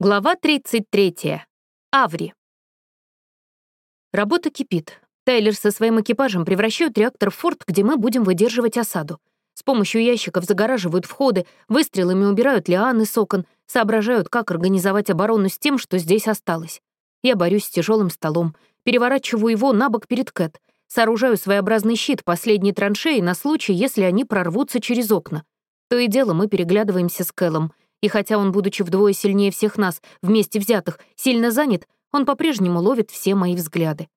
Глава 33. Аври. Работа кипит. Тайлер со своим экипажем превращают реактор в форт, где мы будем выдерживать осаду. С помощью ящиков загораживают входы, выстрелами убирают лианы с окон, соображают, как организовать оборону с тем, что здесь осталось. Я борюсь с тяжелым столом, переворачиваю его на бок перед Кэт, сооружаю своеобразный щит последней траншеи на случай, если они прорвутся через окна. То и дело мы переглядываемся с Кэллом — и хотя он, будучи вдвое сильнее всех нас, вместе взятых, сильно занят, он по-прежнему ловит все мои взгляды.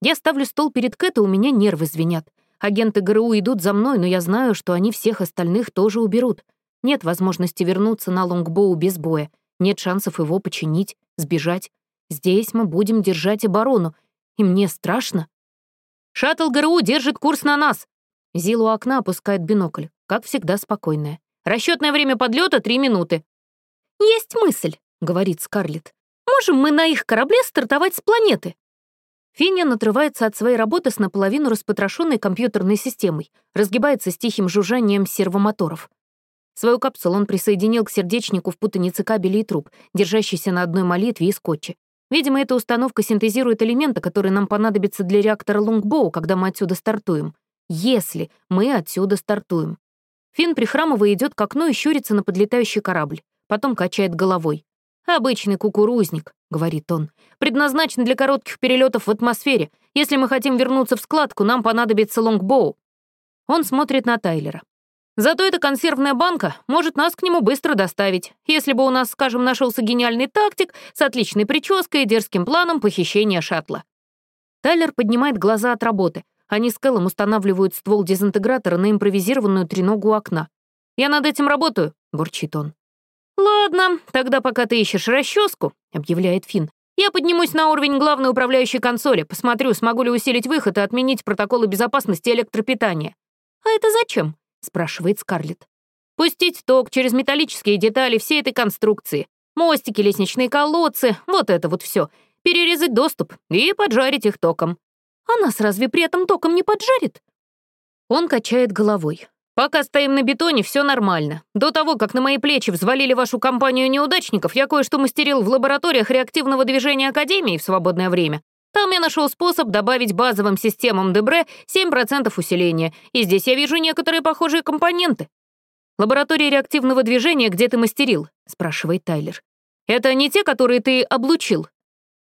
Я ставлю стол перед Кэт, и у меня нервы звенят. Агенты ГРУ идут за мной, но я знаю, что они всех остальных тоже уберут. Нет возможности вернуться на лонгбоу без боя. Нет шансов его починить, сбежать. Здесь мы будем держать оборону, и мне страшно. «Шаттл ГРУ держит курс на нас!» Зил у окна опускает бинокль, как всегда спокойная. Расчетное время подлета три минуты. «Есть мысль», — говорит Скарлетт. «Можем мы на их корабле стартовать с планеты?» Финниан отрывается от своей работы с наполовину распотрошенной компьютерной системой, разгибается с тихим жужжанием сервомоторов. Свою капсулу он присоединил к сердечнику в путанице кабелей и труб, держащейся на одной молитве и скотче. Видимо, эта установка синтезирует элементы, которые нам понадобятся для реактора Лонгбоу, когда мы отсюда стартуем. Если мы отсюда стартуем. Финн, прихрамывая, идет к окну и щурится на подлетающий корабль потом качает головой. «Обычный кукурузник», — говорит он, «предназначен для коротких перелетов в атмосфере. Если мы хотим вернуться в складку, нам понадобится лонгбоу». Он смотрит на Тайлера. «Зато эта консервная банка может нас к нему быстро доставить, если бы у нас, скажем, нашелся гениальный тактик с отличной прической и дерзким планом похищения шаттла». Тайлер поднимает глаза от работы. Они с Кэллом устанавливают ствол дезинтегратора на импровизированную треногу окна. «Я над этим работаю», — бурчит он. «Ладно, тогда пока ты ищешь расческу, объявляет Финн, «я поднимусь на уровень главной управляющей консоли, посмотрю, смогу ли усилить выход и отменить протоколы безопасности электропитания». «А это зачем?» — спрашивает Скарлетт. «Пустить ток через металлические детали всей этой конструкции. Мостики, лестничные колодцы, вот это вот все. Перерезать доступ и поджарить их током». «А нас разве при этом током не поджарит?» Он качает головой. Пока стоим на бетоне, все нормально. До того, как на мои плечи взвалили вашу компанию неудачников, я кое-что мастерил в лабораториях реактивного движения Академии в свободное время. Там я нашел способ добавить базовым системам Дебре 7% усиления, и здесь я вижу некоторые похожие компоненты. «Лаборатория реактивного движения, где ты мастерил?» — спрашивает Тайлер. «Это не те, которые ты облучил?»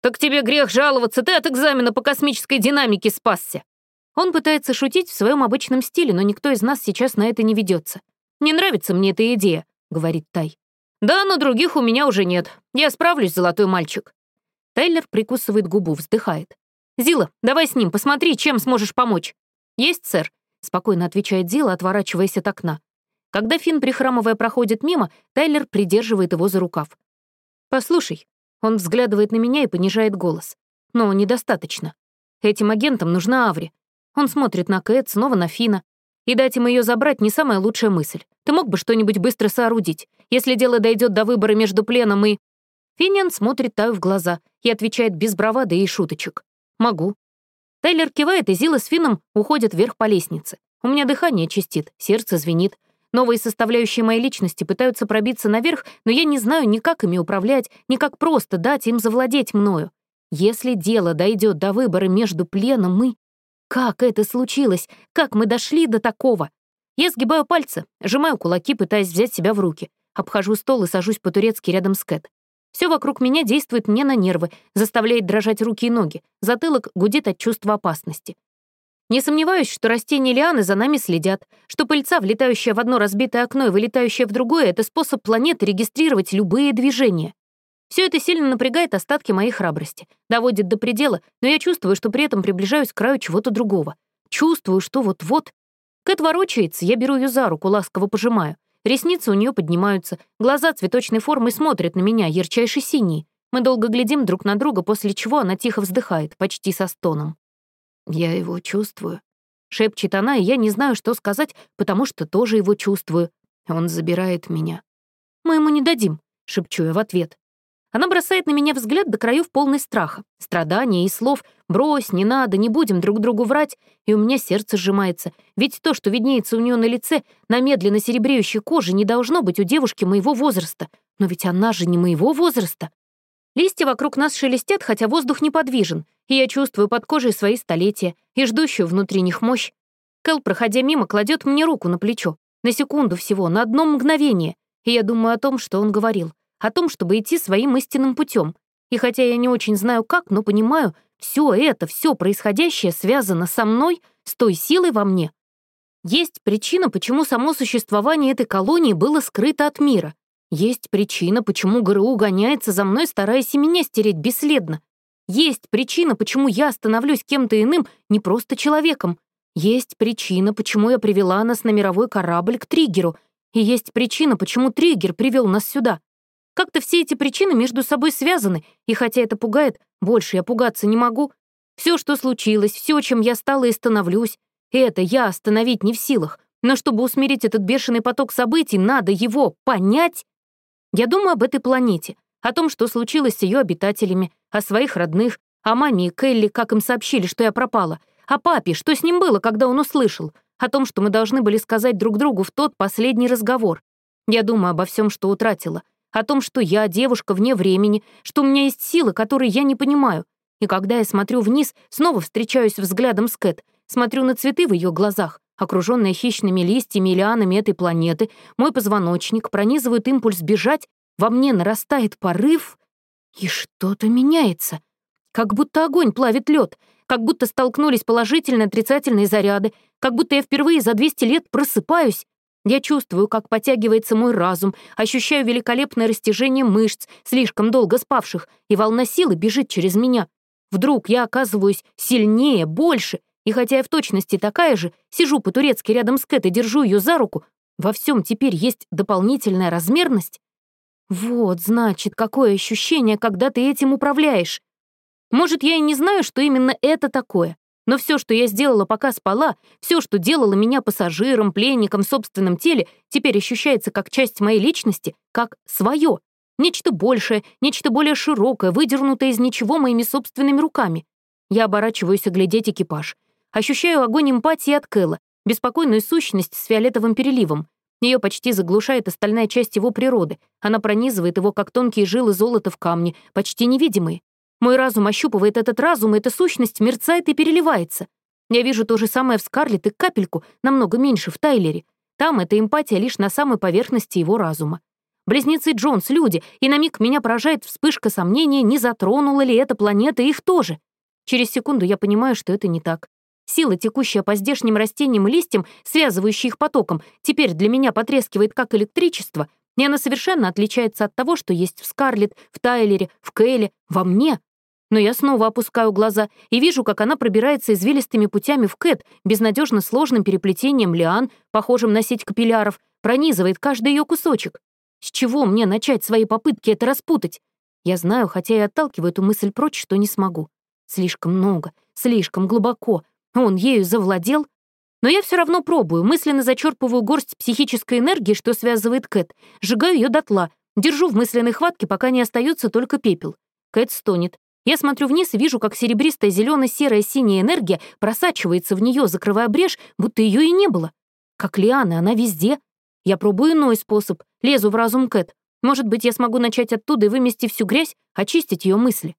«Так тебе грех жаловаться, ты от экзамена по космической динамике спасся». Он пытается шутить в своем обычном стиле, но никто из нас сейчас на это не ведется. «Не нравится мне эта идея», — говорит Тай. «Да, но других у меня уже нет. Я справлюсь, золотой мальчик». Тайлер прикусывает губу, вздыхает. «Зила, давай с ним, посмотри, чем сможешь помочь». «Есть, сэр», — спокойно отвечает Зила, отворачиваясь от окна. Когда Финн, прихрамывая, проходит мимо, Тайлер придерживает его за рукав. «Послушай». Он взглядывает на меня и понижает голос. «Но недостаточно. Этим агентам нужна Аври. Он смотрит на Кэт, снова на Фина. И дать им ее забрать не самая лучшая мысль. Ты мог бы что-нибудь быстро соорудить, если дело дойдет до выбора между пленом и... Финиан смотрит Таю в глаза и отвечает без бравады и шуточек. «Могу». Тайлер кивает, и Зила с Фином уходят вверх по лестнице. У меня дыхание чистит, сердце звенит. Новые составляющие моей личности пытаются пробиться наверх, но я не знаю ни как ими управлять, ни как просто дать им завладеть мною. Если дело дойдет до выбора между пленом и... Как это случилось? Как мы дошли до такого? Я сгибаю пальцы, сжимаю кулаки, пытаясь взять себя в руки. Обхожу стол и сажусь по-турецки рядом с Кэт. Все вокруг меня действует мне на нервы, заставляет дрожать руки и ноги. Затылок гудит от чувства опасности. Не сомневаюсь, что растения лианы за нами следят, что пыльца, влетающая в одно разбитое окно и вылетающая в другое, — это способ планеты регистрировать любые движения. Все это сильно напрягает остатки моей храбрости, доводит до предела, но я чувствую, что при этом приближаюсь к краю чего-то другого. Чувствую, что вот-вот... Кэт ворочается, я беру ее за руку, ласково пожимаю. Ресницы у нее поднимаются, глаза цветочной формы смотрят на меня, ярчайше синие. Мы долго глядим друг на друга, после чего она тихо вздыхает, почти со стоном. «Я его чувствую», — шепчет она, и я не знаю, что сказать, потому что тоже его чувствую. Он забирает меня. «Мы ему не дадим», — шепчу я в ответ. Она бросает на меня взгляд до краев полный страха, страдания и слов «брось, не надо, не будем друг другу врать», и у меня сердце сжимается, ведь то, что виднеется у нее на лице, на медленно серебреющей коже, не должно быть у девушки моего возраста. Но ведь она же не моего возраста. Листья вокруг нас шелестят, хотя воздух неподвижен, и я чувствую под кожей свои столетия и ждущую внутри них мощь. Кэл, проходя мимо, кладет мне руку на плечо. На секунду всего, на одно мгновение. И я думаю о том, что он говорил. О том, чтобы идти своим истинным путем. И хотя я не очень знаю как, но понимаю, все это, все происходящее связано со мной, с той силой во мне. Есть причина, почему само существование этой колонии было скрыто от мира. Есть причина, почему ГРУ гоняется за мной, стараясь и меня стереть бесследно. Есть причина, почему я становлюсь кем-то иным, не просто человеком, есть причина, почему я привела нас на мировой корабль к триггеру, и есть причина, почему триггер привел нас сюда. Как-то все эти причины между собой связаны, и хотя это пугает, больше я пугаться не могу. Все, что случилось, все, чем я стала и становлюсь, это я остановить не в силах. Но чтобы усмирить этот бешеный поток событий, надо его понять. Я думаю об этой планете, о том, что случилось с ее обитателями, о своих родных, о маме и Келли, как им сообщили, что я пропала — о папе, что с ним было, когда он услышал? О том, что мы должны были сказать друг другу в тот последний разговор. Я думаю обо всем, что утратила. О том, что я девушка вне времени, что у меня есть силы, которые я не понимаю. И когда я смотрю вниз, снова встречаюсь взглядом с Кэт, смотрю на цветы в ее глазах, окруженные хищными листьями и лианами этой планеты, мой позвоночник пронизывает импульс бежать, во мне нарастает порыв, и что-то меняется. Как будто огонь плавит лед, как будто столкнулись положительные и отрицательные заряды, как будто я впервые за 200 лет просыпаюсь. Я чувствую, как подтягивается мой разум, ощущаю великолепное растяжение мышц, слишком долго спавших, и волна силы бежит через меня. Вдруг я оказываюсь сильнее, больше, и хотя я в точности такая же, сижу по-турецки рядом с Кэт и держу ее за руку, во всем теперь есть дополнительная размерность. Вот, значит, какое ощущение, когда ты этим управляешь. Может, я и не знаю, что именно это такое, но все, что я сделала, пока спала, все, что делало меня пассажиром, пленником в собственном теле, теперь ощущается как часть моей личности, как свое. Нечто большее, нечто более широкое, выдернутое из ничего моими собственными руками. Я оборачиваюсь оглядеть экипаж. Ощущаю огонь эмпатии от Кэлла, беспокойную сущность с фиолетовым переливом. Ее почти заглушает остальная часть его природы. Она пронизывает его, как тонкие жилы золота в камне, почти невидимые. Мой разум ощупывает этот разум, и эта сущность мерцает и переливается. Я вижу то же самое в Скарлетт и капельку, намного меньше в Тайлере. Там эта эмпатия лишь на самой поверхности его разума. Близнецы Джонс — люди, и на миг меня поражает вспышка сомнения, не затронула ли эта планета их тоже. Через секунду я понимаю, что это не так. Сила, текущая по здешним растениям и листьям, связывающая их потоком, теперь для меня потрескивает как электричество, и она совершенно отличается от того, что есть в Скарлетт, в Тайлере, в Кейле, во мне. Но я снова опускаю глаза и вижу, как она пробирается извилистыми путями в Кэт, безнадежно сложным переплетением лиан, похожим на сеть капилляров, пронизывает каждый ее кусочек. С чего мне начать свои попытки это распутать? Я знаю, хотя и отталкиваю эту мысль прочь, что не смогу. Слишком много, слишком глубоко. Он ею завладел, но я все равно пробую, мысленно зачерпываю горсть психической энергии, что связывает Кэт, сжигаю ее дотла, держу в мысленной хватке, пока не остается только пепел. Кэт стонет. Я смотрю вниз и вижу, как серебристая зелено-серая синяя энергия просачивается в нее, закрывая брешь, будто ее и не было. Как лиана, она везде. Я пробую иной способ, лезу в разум Кэт. Может быть, я смогу начать оттуда и вымести всю грязь, очистить ее мысли.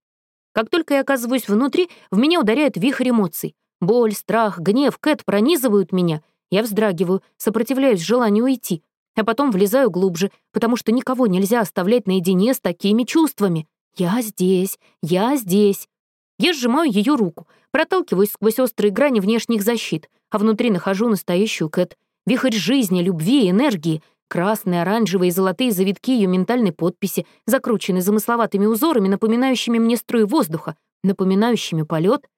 Как только я оказываюсь внутри, в меня ударяет вихрь эмоций. Боль, страх, гнев, Кэт пронизывают меня. Я вздрагиваю, сопротивляюсь желанию уйти, а потом влезаю глубже, потому что никого нельзя оставлять наедине с такими чувствами. Я здесь, я здесь. Я сжимаю ее руку, проталкиваюсь сквозь острые грани внешних защит, а внутри нахожу настоящую Кэт. Вихрь жизни, любви энергии, красные, оранжевые и золотые завитки ее ментальной подписи, закрученные замысловатыми узорами, напоминающими мне струи воздуха, напоминающими полет.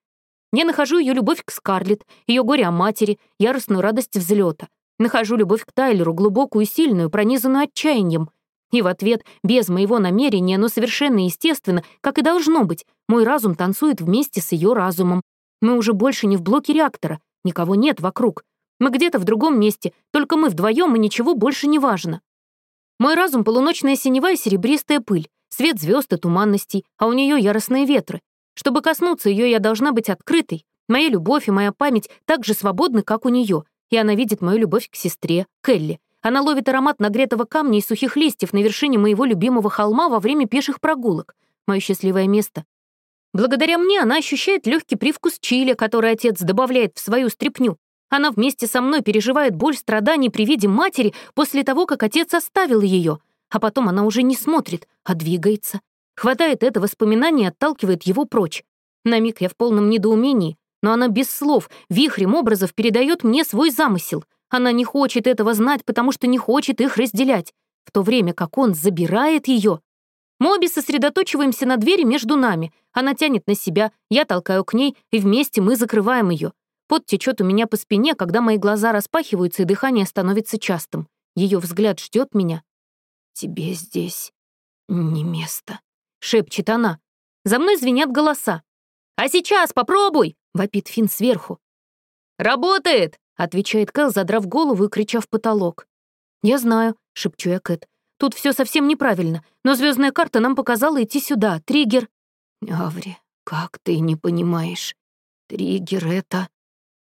Я нахожу ее любовь к Скарлетт, ее горе о матери, яростную радость взлета. Нахожу любовь к Тайлеру, глубокую и сильную, пронизанную отчаянием. И в ответ, без моего намерения, но совершенно естественно, как и должно быть, мой разум танцует вместе с ее разумом. Мы уже больше не в блоке реактора, никого нет вокруг. Мы где-то в другом месте, только мы вдвоем и ничего больше не важно. Мой разум — полуночная синева и серебристая пыль. свет звезд и туманностей, а у нее яростные ветры. Чтобы коснуться ее, я должна быть открытой. Моя любовь и моя память так же свободны, как у нее, и она видит мою любовь к сестре, Келли. Она ловит аромат нагретого камня и сухих листьев на вершине моего любимого холма во время пеших прогулок. Мое счастливое место. Благодаря мне она ощущает легкий привкус чили, который отец добавляет в свою стряпню. Она вместе со мной переживает боль страданий при виде матери после того, как отец оставил ее. А потом она уже не смотрит, а двигается. Хватает это воспоминание и отталкивает его прочь. На миг я в полном недоумении, но она без слов, вихрем образов передает мне свой замысел. Она не хочет этого знать, потому что не хочет их разделять, в то время как он забирает ее. Мы обе сосредоточиваемся на двери между нами. Она тянет на себя, я толкаю к ней, и вместе мы закрываем ее. Пот течет у меня по спине, когда мои глаза распахиваются, и дыхание становится частым. Ее взгляд ждет меня. «Тебе здесь не место», — шепчет она. За мной звенят голоса. «А сейчас попробуй!» — вопит Финн сверху. «Работает!» — отвечает Кэл, задрав голову и крича в потолок. «Я знаю», — шепчу я Кэт. «Тут все совсем неправильно, но звездная карта нам показала идти сюда. Триггер...» «Аври, как ты не понимаешь? Триггер — это...»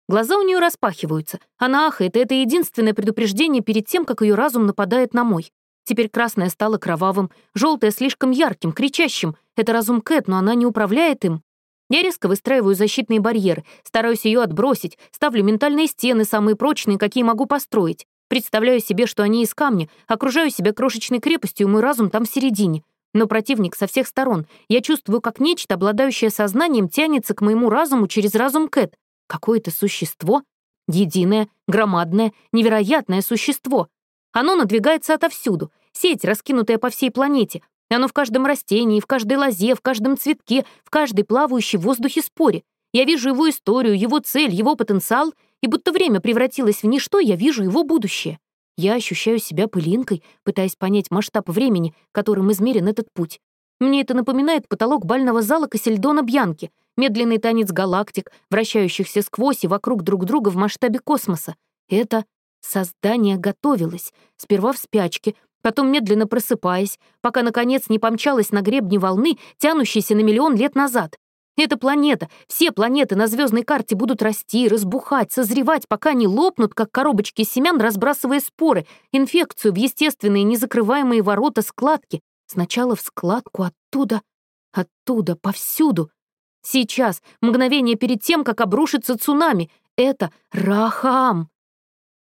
Глаза у нее распахиваются. Она ахает, и это единственное предупреждение перед тем, как ее разум нападает на мой. Теперь красное стало кровавым, желтое слишком ярким, кричащим. Это разум Кэт, но она не управляет им. Я резко выстраиваю защитные барьеры, стараюсь ее отбросить, ставлю ментальные стены, самые прочные, какие могу построить. Представляю себе, что они из камня, окружаю себя крошечной крепостью, и мой разум там в середине. Но противник со всех сторон. Я чувствую, как нечто, обладающее сознанием, тянется к моему разуму через разум Кэт. Какое-то существо, единое, громадное, невероятное существо. Оно надвигается отовсюду, сеть, раскинутая по всей планете. Оно в каждом растении, в каждой лозе, в каждом цветке, в каждой плавающей в воздухе споре. Я вижу его историю, его цель, его потенциал, и будто время превратилось в ничто, я вижу его будущее. Я ощущаю себя пылинкой, пытаясь понять масштаб времени, которым измерен этот путь. Мне это напоминает потолок бального зала Кассельдона Бьянки, медленный танец галактик, вращающихся сквозь и вокруг друг друга в масштабе космоса. Это создание готовилось, сперва в спячке, потом медленно просыпаясь, пока, наконец, не помчалась на гребне волны, тянущейся на миллион лет назад. Эта планета, все планеты на звездной карте будут расти, разбухать, созревать, пока не лопнут, как коробочки семян, разбрасывая споры, инфекцию в естественные незакрываемые ворота складки. Сначала в складку, оттуда, оттуда, повсюду. Сейчас, мгновение перед тем, как обрушится цунами, это Рахам.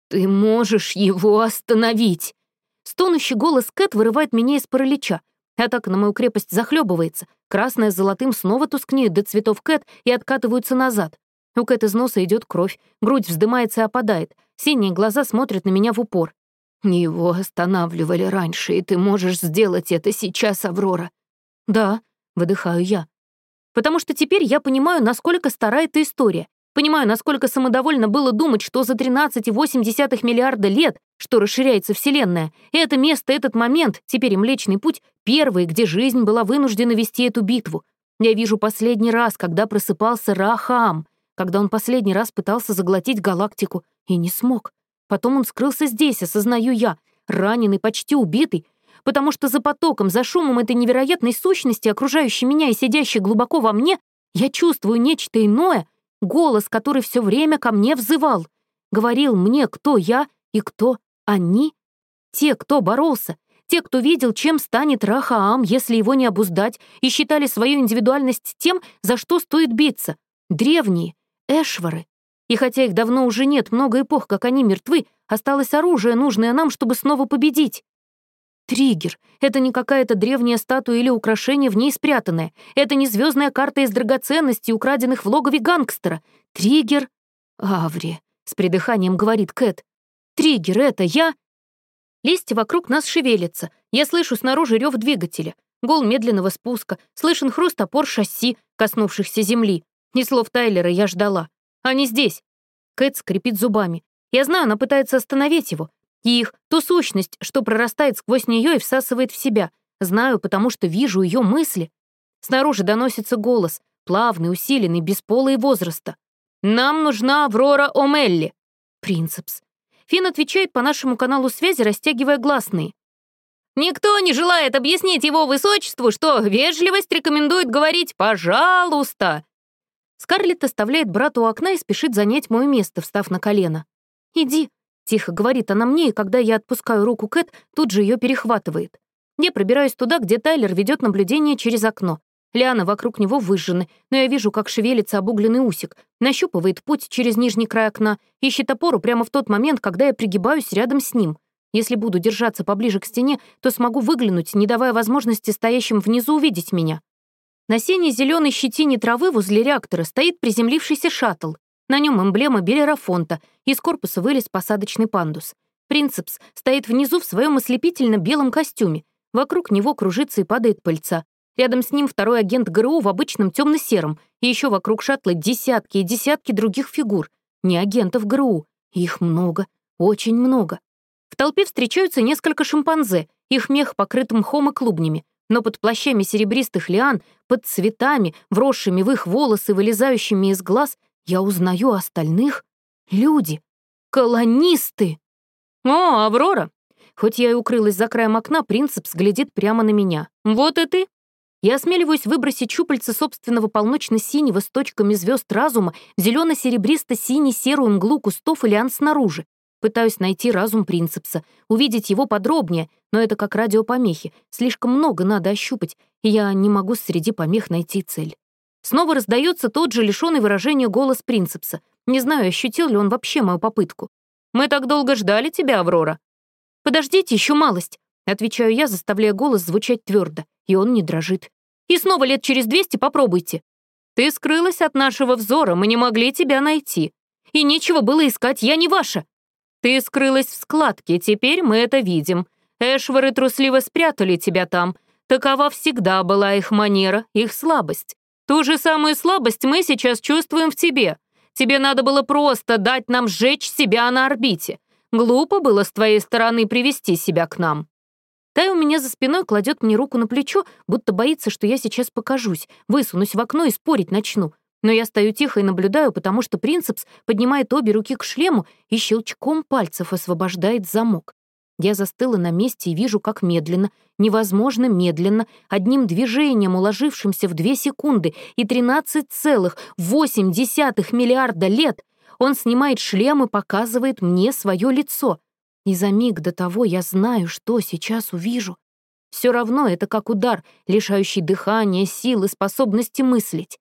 «Ты можешь его остановить!» Стонущий голос Кэт вырывает меня из паралича. Атака на мою крепость захлебывается. Красная с золотым снова тускнеют до цветов Кэт и откатываются назад. У Кэт из носа идет кровь, грудь вздымается и опадает. Синие глаза смотрят на меня в упор. «Его останавливали раньше, и ты можешь сделать это сейчас, Аврора». «Да», — выдыхаю я потому что теперь я понимаю, насколько стара эта история. Понимаю, насколько самодовольно было думать, что за 13,8 миллиарда лет, что расширяется Вселенная, это место, этот момент, теперь и Млечный Путь, первый, где жизнь была вынуждена вести эту битву. Я вижу последний раз, когда просыпался Рахам, когда он последний раз пытался заглотить галактику и не смог. Потом он скрылся здесь, осознаю я, раненый, почти убитый, потому что за потоком, за шумом этой невероятной сущности, окружающей меня и сидящей глубоко во мне, я чувствую нечто иное, голос, который все время ко мне взывал, говорил мне, кто я и кто они, те, кто боролся, те, кто видел, чем станет Рахаам, если его не обуздать, и считали свою индивидуальность тем, за что стоит биться. Древние, эшвары. И хотя их давно уже нет, много эпох, как они мертвы, осталось оружие, нужное нам, чтобы снова победить. Триггер. Это не какая-то древняя статуя или украшение в ней спрятанное. Это не звездная карта из драгоценностей, украденных в логове гангстера. Триггер... Аври, с придыханием говорит Кэт. Триггер — это я... Листья вокруг нас шевелятся. Я слышу снаружи рев двигателя. Гол медленного спуска. Слышен хруст опор шасси, коснувшихся земли. Ни слов Тайлера я ждала. Они здесь. Кэт скрипит зубами. Я знаю, она пытается остановить его, их, ту сущность, что прорастает сквозь нее и всасывает в себя. Знаю, потому что вижу ее мысли. Снаружи доносится голос, плавный, усиленный, без пола и возраста. «Нам нужна Аврора Омелли!» Принцепс. Фин отвечает по нашему каналу связи, растягивая гласные. Никто не желает объяснить его высочеству, что вежливость рекомендует говорить «пожалуйста». Скарлетт оставляет брата у окна и спешит занять мое место, встав на колено. «Иди», — тихо говорит она мне, и когда я отпускаю руку Кэт, тут же ее перехватывает. Я пробираюсь туда, где Тайлер ведет наблюдение через окно. Лианы вокруг него выжжены, но я вижу, как шевелится обугленный усик, нащупывает путь через нижний край окна, ищет опору прямо в тот момент, когда я пригибаюсь рядом с ним. Если буду держаться поближе к стене, то смогу выглянуть, не давая возможности стоящим внизу увидеть меня. На синей зеленой щетине травы возле реактора стоит приземлившийся шаттл. На нем эмблема Белерафонта, из корпуса вылез посадочный пандус. Принцепс стоит внизу в своем ослепительно белом костюме. Вокруг него кружится и падает пыльца. Рядом с ним второй агент ГРУ в обычном темно-сером, и еще вокруг шаттла десятки и десятки других фигур. Не агентов ГРУ. Их много, очень много. В толпе встречаются несколько шимпанзе, их мех покрыт мхом и клубнями, но под плащами серебристых лиан, под цветами, вросшими в их волосы, вылезающими из глаз, я узнаю остальных люди. Колонисты! «О, Аврора!» Хоть я и укрылась за краем окна, принцип взглядит прямо на меня. «Вот и ты!» Я осмеливаюсь выбросить щупальца собственного полночно-синего с точками звезд разума в зелено-серебристо-синий-серую мглу кустов и лиан снаружи. Пытаюсь найти разум принципса, увидеть его подробнее, но это как радиопомехи. Слишком много надо ощупать, и я не могу среди помех найти цель. Снова раздается тот же лишенный выражения голос принципса. Не знаю, ощутил ли он вообще мою попытку. «Мы так долго ждали тебя, Аврора». «Подождите еще малость», — отвечаю я, заставляя голос звучать твердо, и он не дрожит. «И снова лет через двести попробуйте». «Ты скрылась от нашего взора, мы не могли тебя найти. И нечего было искать, я не ваша», ты скрылась в складке, теперь мы это видим. Эшвары трусливо спрятали тебя там. Такова всегда была их манера, их слабость. Ту же самую слабость мы сейчас чувствуем в тебе. Тебе надо было просто дать нам сжечь себя на орбите. Глупо было с твоей стороны привести себя к нам». Тай у меня за спиной кладет мне руку на плечо, будто боится, что я сейчас покажусь, высунусь в окно и спорить начну. Но я стою тихо и наблюдаю, потому что принцепс поднимает обе руки к шлему и щелчком пальцев освобождает замок. Я застыла на месте и вижу, как медленно, невозможно медленно, одним движением, уложившимся в две секунды и 13,8 миллиарда лет, он снимает шлем и показывает мне свое лицо. И за миг до того я знаю, что сейчас увижу. Все равно это как удар, лишающий дыхания, силы, способности мыслить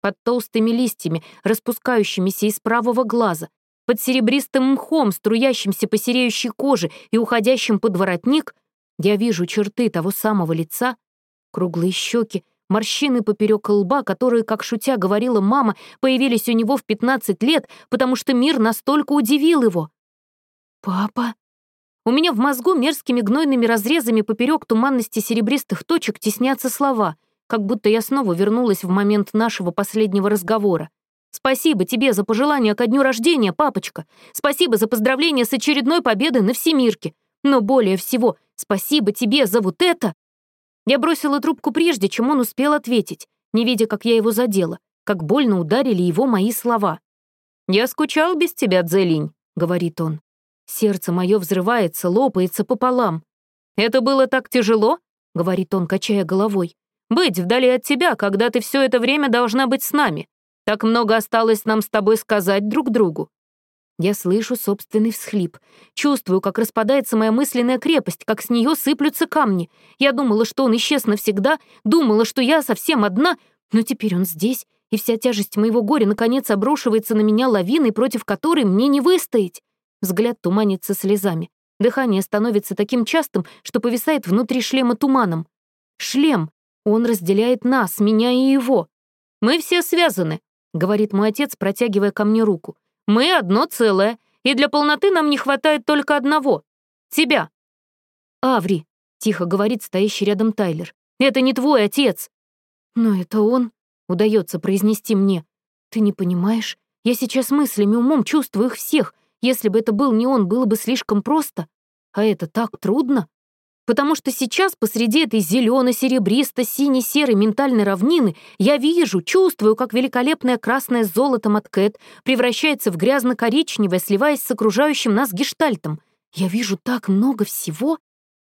под толстыми листьями, распускающимися из правого глаза, под серебристым мхом, струящимся по сереющей коже и уходящим под воротник, я вижу черты того самого лица, круглые щеки, морщины поперек лба, которые, как шутя говорила мама, появились у него в 15 лет, потому что мир настолько удивил его. «Папа?» У меня в мозгу мерзкими гнойными разрезами поперек туманности серебристых точек теснятся слова — как будто я снова вернулась в момент нашего последнего разговора. «Спасибо тебе за пожелание ко дню рождения, папочка. Спасибо за поздравление с очередной победой на Всемирке. Но более всего, спасибо тебе за вот это!» Я бросила трубку прежде, чем он успел ответить, не видя, как я его задела, как больно ударили его мои слова. «Я скучал без тебя, Дзелинь», — говорит он. Сердце мое взрывается, лопается пополам. «Это было так тяжело?» — говорит он, качая головой. Быть вдали от тебя, когда ты все это время должна быть с нами. Так много осталось нам с тобой сказать друг другу». Я слышу собственный всхлип. Чувствую, как распадается моя мысленная крепость, как с нее сыплются камни. Я думала, что он исчез навсегда, думала, что я совсем одна, но теперь он здесь, и вся тяжесть моего горя наконец обрушивается на меня лавиной, против которой мне не выстоять. Взгляд туманится слезами. Дыхание становится таким частым, что повисает внутри шлема туманом. Шлем, он разделяет нас, меня и его. Мы все связаны, говорит мой отец, протягивая ко мне руку. Мы одно целое, и для полноты нам не хватает только одного — тебя. Аври, тихо говорит стоящий рядом Тайлер. Это не твой отец. Но это он, удается произнести мне. Ты не понимаешь? Я сейчас мыслями, умом чувствую их всех. Если бы это был не он, было бы слишком просто. А это так трудно потому что сейчас посреди этой зелено-серебристо-сине-серой ментальной равнины я вижу, чувствую, как великолепное красное от Кэт превращается в грязно-коричневое, сливаясь с окружающим нас гештальтом. Я вижу так много всего.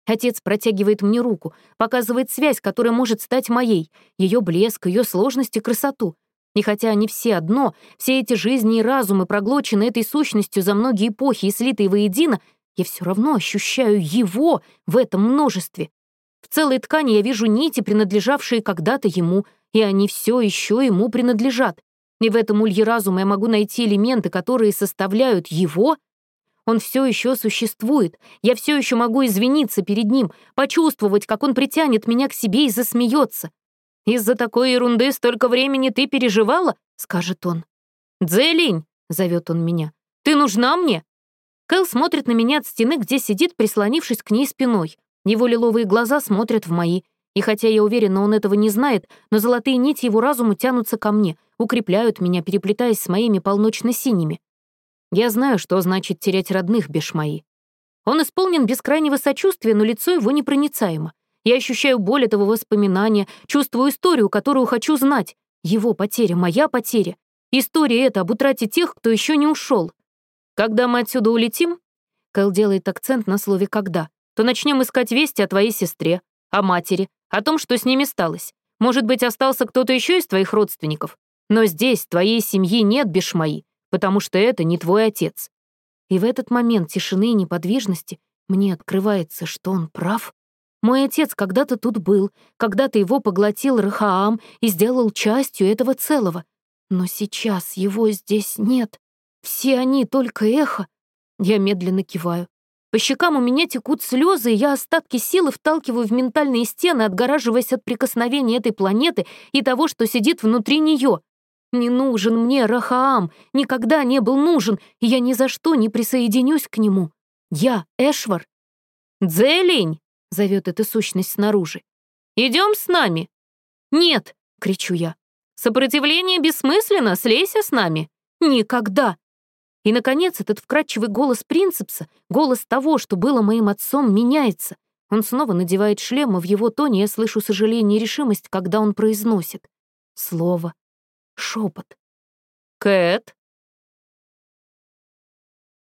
Отец протягивает мне руку, показывает связь, которая может стать моей, ее блеск, ее сложность и красоту. И хотя они все одно, все эти жизни и разумы проглочены этой сущностью за многие эпохи и слитые воедино, я все равно ощущаю его в этом множестве. В целой ткани я вижу нити, принадлежавшие когда-то ему, и они все еще ему принадлежат. И в этом улье разума я могу найти элементы, которые составляют его — он все еще существует. Я все еще могу извиниться перед ним, почувствовать, как он притянет меня к себе и засмеется. «Из-за такой ерунды столько времени ты переживала?» — скажет он. «Дзелинь!» — зовет он меня. «Ты нужна мне?» Кэл смотрит на меня от стены, где сидит, прислонившись к ней спиной. Его лиловые глаза смотрят в мои. И хотя я уверена, он этого не знает, но золотые нити его разума тянутся ко мне, укрепляют меня, переплетаясь с моими полночно-синими. Я знаю, что значит терять родных, Бешмаи. Он исполнен бескрайнего сочувствия, но лицо его непроницаемо. Я ощущаю боль этого воспоминания, чувствую историю, которую хочу знать. Его потеря, моя потеря. История эта об утрате тех, кто еще не ушел. Когда мы отсюда улетим, Кэл делает акцент на слове «когда», то начнем искать вести о твоей сестре, о матери, о том, что с ними сталось. Может быть, остался кто-то еще из твоих родственников. Но здесь твоей семьи нет, Бешмаи потому что это не твой отец. И в этот момент тишины и неподвижности мне открывается, что он прав. Мой отец когда-то тут был, когда-то его поглотил Рахаам и сделал частью этого целого. Но сейчас его здесь нет. Все они только эхо. Я медленно киваю. По щекам у меня текут слезы, и я остатки силы вталкиваю в ментальные стены, отгораживаясь от прикосновения этой планеты и того, что сидит внутри нее. Не нужен мне Рахаам, никогда не был нужен, и я ни за что не присоединюсь к нему. Я Эшвар. «Дзелень!» — зовет эта сущность снаружи. Идем с нами!» «Нет!» — кричу я. «Сопротивление бессмысленно, слейся с нами!» «Никогда!» И, наконец, этот вкрадчивый голос принципса, голос того, что было моим отцом, меняется. Он снова надевает шлем, и в его тоне я слышу сожаление и решимость, когда он произносит. Слово Шепот. «Кэт?»